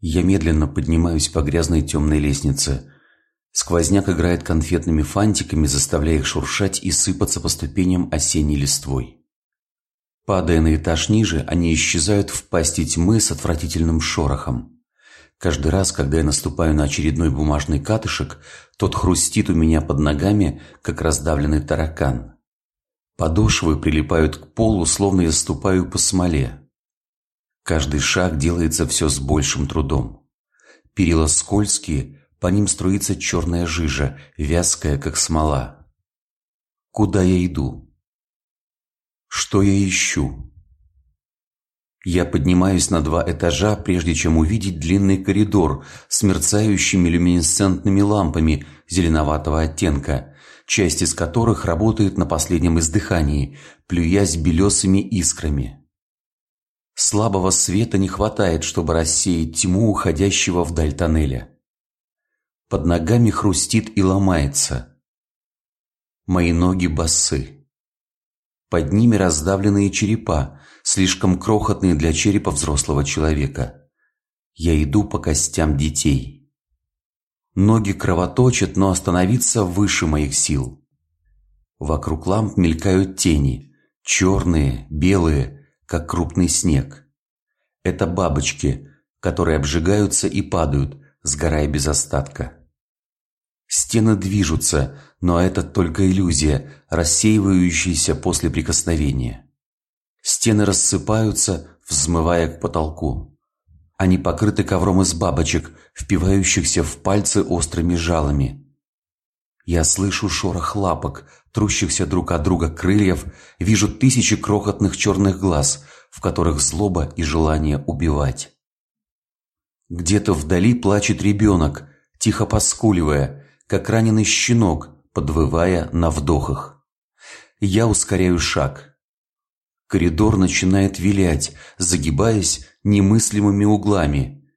Я медленно поднимаюсь по грязной темной лестнице. Сквозняк играет конфетными фантиками, заставляя их шуршать и сыпаться по ступеням осенней листвой. Падая на этаж ниже, они исчезают в пасти тьмы с отвратительным шорохом. Каждый раз, когда я наступаю на очередной бумажный катышек, тот хрустит у меня под ногами, как раздавленный таракан. Подошвы прилипают к полу, словно я ступаю по смоле. Каждый шаг делается все с большим трудом. Перила скользкие, по ним струится черная жижа, вязкая, как смола. Куда я иду? Что я ищу? Я поднимаюсь на два этажа, прежде чем увидеть длинный коридор с мерцающими люминесцентными лампами зеленоватого оттенка, часть из которых работает на последнем издыхании, плюясь белесыми искрами. Слабого света не хватает, чтобы рассеять тьму уходящего вдаль тоннеля. Под ногами хрустит и ломается. Мои ноги босы. Под ними раздавленные черепа, слишком крохотные для черепа взрослого человека. Я иду по костям детей. Ноги кровоточат, но остановиться выше моих сил. Вокруг ламп мелькают тени, черные, белые, как крупный снег. Это бабочки, которые обжигаются и падают, сгорая без остатка. Стены движутся, но это только иллюзия, рассеивающаяся после прикосновения. Стены рассыпаются, взмывая к потолку. Они покрыты ковром из бабочек, впивающихся в пальцы острыми жалами. Я слышу шорох лапок, трущихся друг от друга крыльев, вижу тысячи крохотных черных глаз, в которых злоба и желание убивать. Где-то вдали плачет ребенок, тихо поскуливая, как раненый щенок, подвывая на вдохах. Я ускоряю шаг. Коридор начинает вилять, загибаясь немыслимыми углами.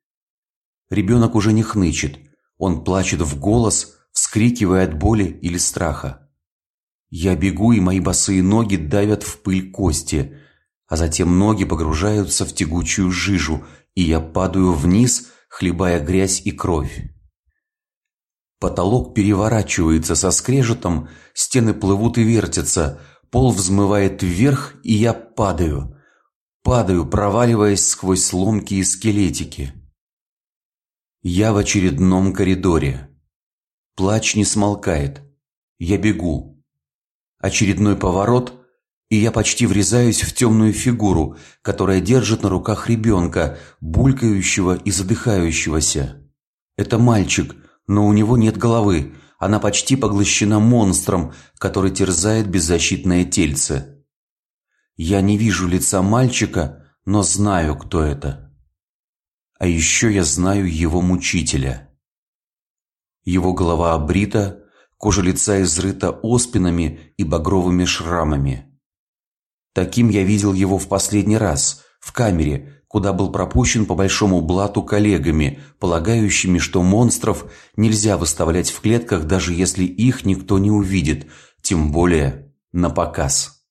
Ребенок уже не хнычет, он плачет в голос, вскрикивая от боли или страха. Я бегу, и мои босые ноги давят в пыль кости, а затем ноги погружаются в тягучую жижу, и я падаю вниз, хлебая грязь и кровь. Потолок переворачивается со скрежетом, стены плывут и вертятся, пол взмывает вверх, и я падаю. Падаю, проваливаясь сквозь ломкие скелетики. Я в очередном коридоре. Плач не смолкает. Я бегу. Очередной поворот, и я почти врезаюсь в темную фигуру, которая держит на руках ребенка, булькающего и задыхающегося. Это мальчик, но у него нет головы. Она почти поглощена монстром, который терзает беззащитное тельце. Я не вижу лица мальчика, но знаю, кто это. А еще я знаю его мучителя. Его голова обрита, кожа лица изрыта оспинами и багровыми шрамами. Таким я видел его в последний раз, в камере, куда был пропущен по большому блату коллегами, полагающими, что монстров нельзя выставлять в клетках, даже если их никто не увидит, тем более на показ.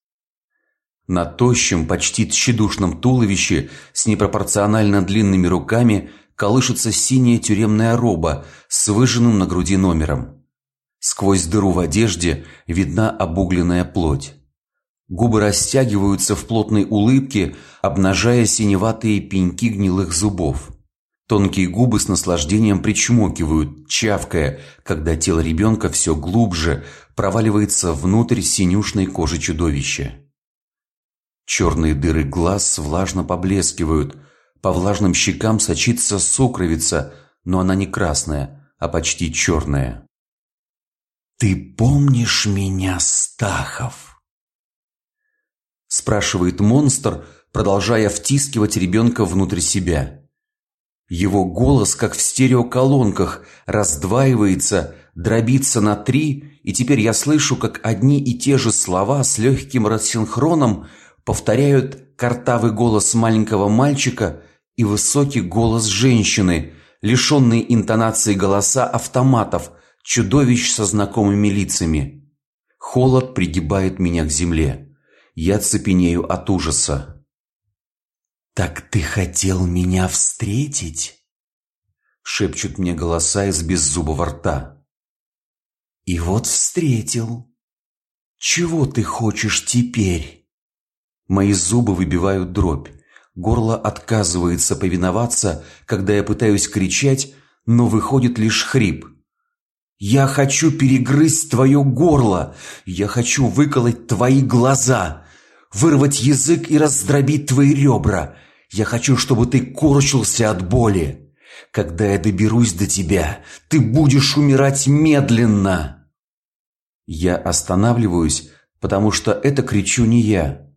На тощем, почти тщедушном туловище с непропорционально длинными руками колышется синяя тюремная роба с выжженным на груди номером. Сквозь дыру в одежде видна обугленная плоть. Губы растягиваются в плотной улыбке, обнажая синеватые пеньки гнилых зубов. Тонкие губы с наслаждением причмокивают, чавкая, когда тело ребенка все глубже проваливается внутрь синюшной кожи чудовища. Черные дыры глаз влажно поблескивают – по влажным щекам сочится сукровица, но она не красная, а почти черная. «Ты помнишь меня, Стахов?» Спрашивает монстр, продолжая втискивать ребенка внутрь себя. Его голос, как в стереоколонках, раздваивается, дробится на три, и теперь я слышу, как одни и те же слова с легким рассинхроном повторяют картавый голос маленького мальчика и высокий голос женщины, лишенные интонации голоса автоматов, чудовищ со знакомыми лицами. Холод пригибает меня к земле. Я цепенею от ужаса. «Так ты хотел меня встретить?» шепчут мне голоса из беззубого рта. И вот встретил. Чего ты хочешь теперь? Мои зубы выбивают дробь. Горло отказывается повиноваться, когда я пытаюсь кричать, но выходит лишь хрип. Я хочу перегрызть твое горло. Я хочу выколоть твои глаза, вырвать язык и раздробить твои ребра. Я хочу, чтобы ты корчился от боли. Когда я доберусь до тебя, ты будешь умирать медленно. Я останавливаюсь, потому что это кричу не я.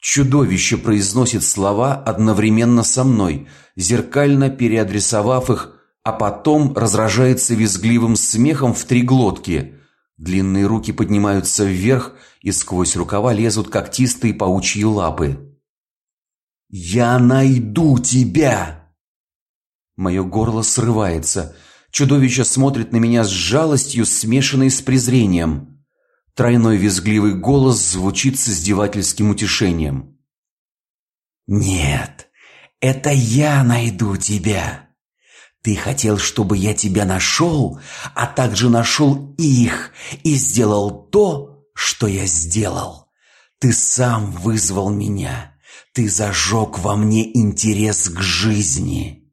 Чудовище произносит слова одновременно со мной, зеркально переадресовав их, а потом разражается визгливым смехом в три глотки. Длинные руки поднимаются вверх, и сквозь рукава лезут когтистые паучьи лапы. «Я найду тебя!» Мое горло срывается. Чудовище смотрит на меня с жалостью, смешанной с презрением. Тройной визгливый голос звучит с издевательским утешением. «Нет, это я найду тебя. Ты хотел, чтобы я тебя нашел, а также нашел их и сделал то, что я сделал. Ты сам вызвал меня, ты зажег во мне интерес к жизни.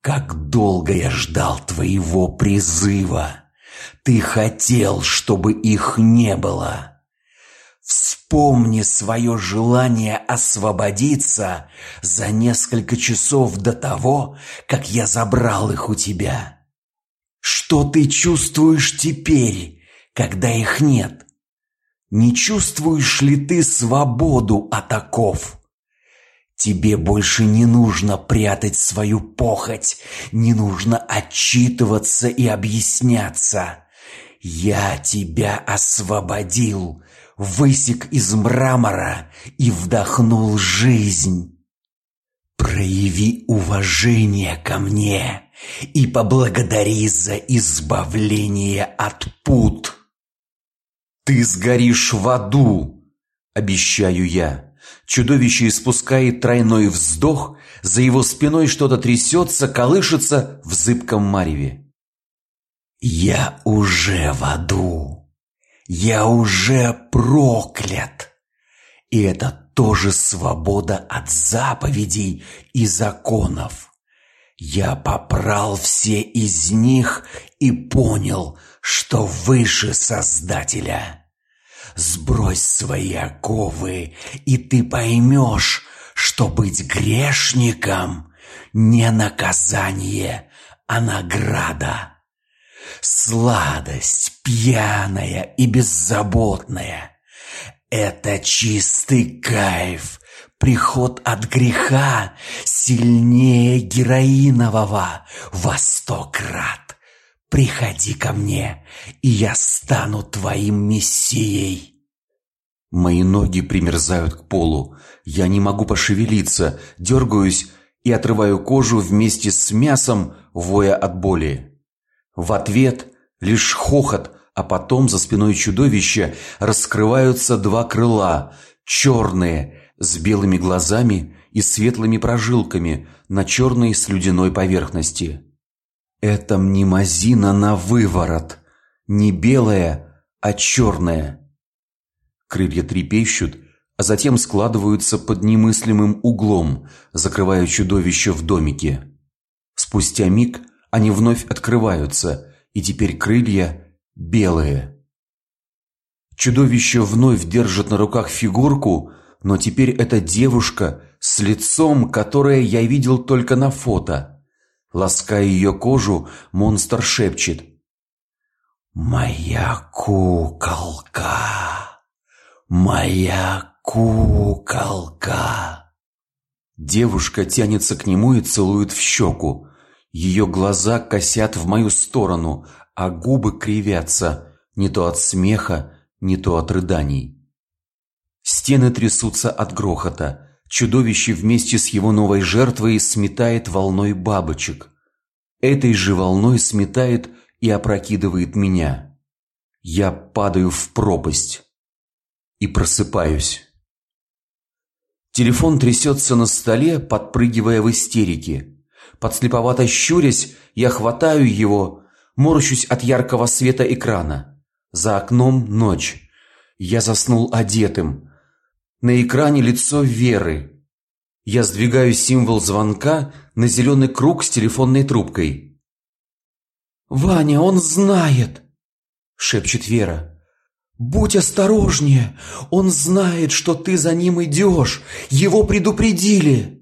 Как долго я ждал твоего призыва!» Ты хотел, чтобы их не было. Вспомни свое желание освободиться за несколько часов до того, как я забрал их у тебя. Что ты чувствуешь теперь, когда их нет? Не чувствуешь ли ты свободу от оков? Тебе больше не нужно прятать свою похоть, не нужно отчитываться и объясняться. Я тебя освободил, высек из мрамора и вдохнул жизнь. Прояви уважение ко мне и поблагодари за избавление от пут. Ты сгоришь в аду, обещаю я. Чудовище испускает тройной вздох, за его спиной что-то трясется, колышется в зыбком мареве. «Я уже в аду! Я уже проклят!» И это тоже свобода от заповедей и законов. Я попрал все из них и понял, что выше Создателя. Сбрось свои оковы, и ты поймешь, что быть грешником не наказание, а награда. Сладость пьяная и беззаботная — это чистый кайф, приход от греха сильнее героинового во сто крат. Приходи ко мне, и я стану твоим мессией. Мои ноги примерзают к полу. Я не могу пошевелиться, дергаюсь и отрываю кожу вместе с мясом, воя от боли. В ответ лишь хохот, а потом за спиной чудовища раскрываются два крыла, черные, с белыми глазами и светлыми прожилками на черной слюдяной поверхности. Это мнемозина на выворот, не белая, а черная. Крылья трепещут, а затем складываются под немыслимым углом, закрывая чудовище в домике. Спустя миг они вновь открываются, и теперь крылья белые. Чудовище вновь держит на руках фигурку, но теперь это девушка с лицом, которое я видел только на фото. Лаская ее кожу, монстр шепчет. «Моя куколка! Моя куколка!» Девушка тянется к нему и целует в щеку. Ее глаза косят в мою сторону, а губы кривятся, не то от смеха, не то от рыданий. Стены трясутся от грохота. Чудовище вместе с его новой жертвой сметает волной бабочек. Этой же волной сметает и опрокидывает меня. Я падаю в пропасть и просыпаюсь. Телефон трясется на столе, подпрыгивая в истерике. Подслеповато щурясь, я хватаю его, морщусь от яркого света экрана. За окном ночь. Я заснул одетым. На экране лицо Веры. Я сдвигаю символ звонка на зеленый круг с телефонной трубкой. «Ваня, он знает!» – шепчет Вера. «Будь осторожнее! Он знает, что ты за ним идешь! Его предупредили!»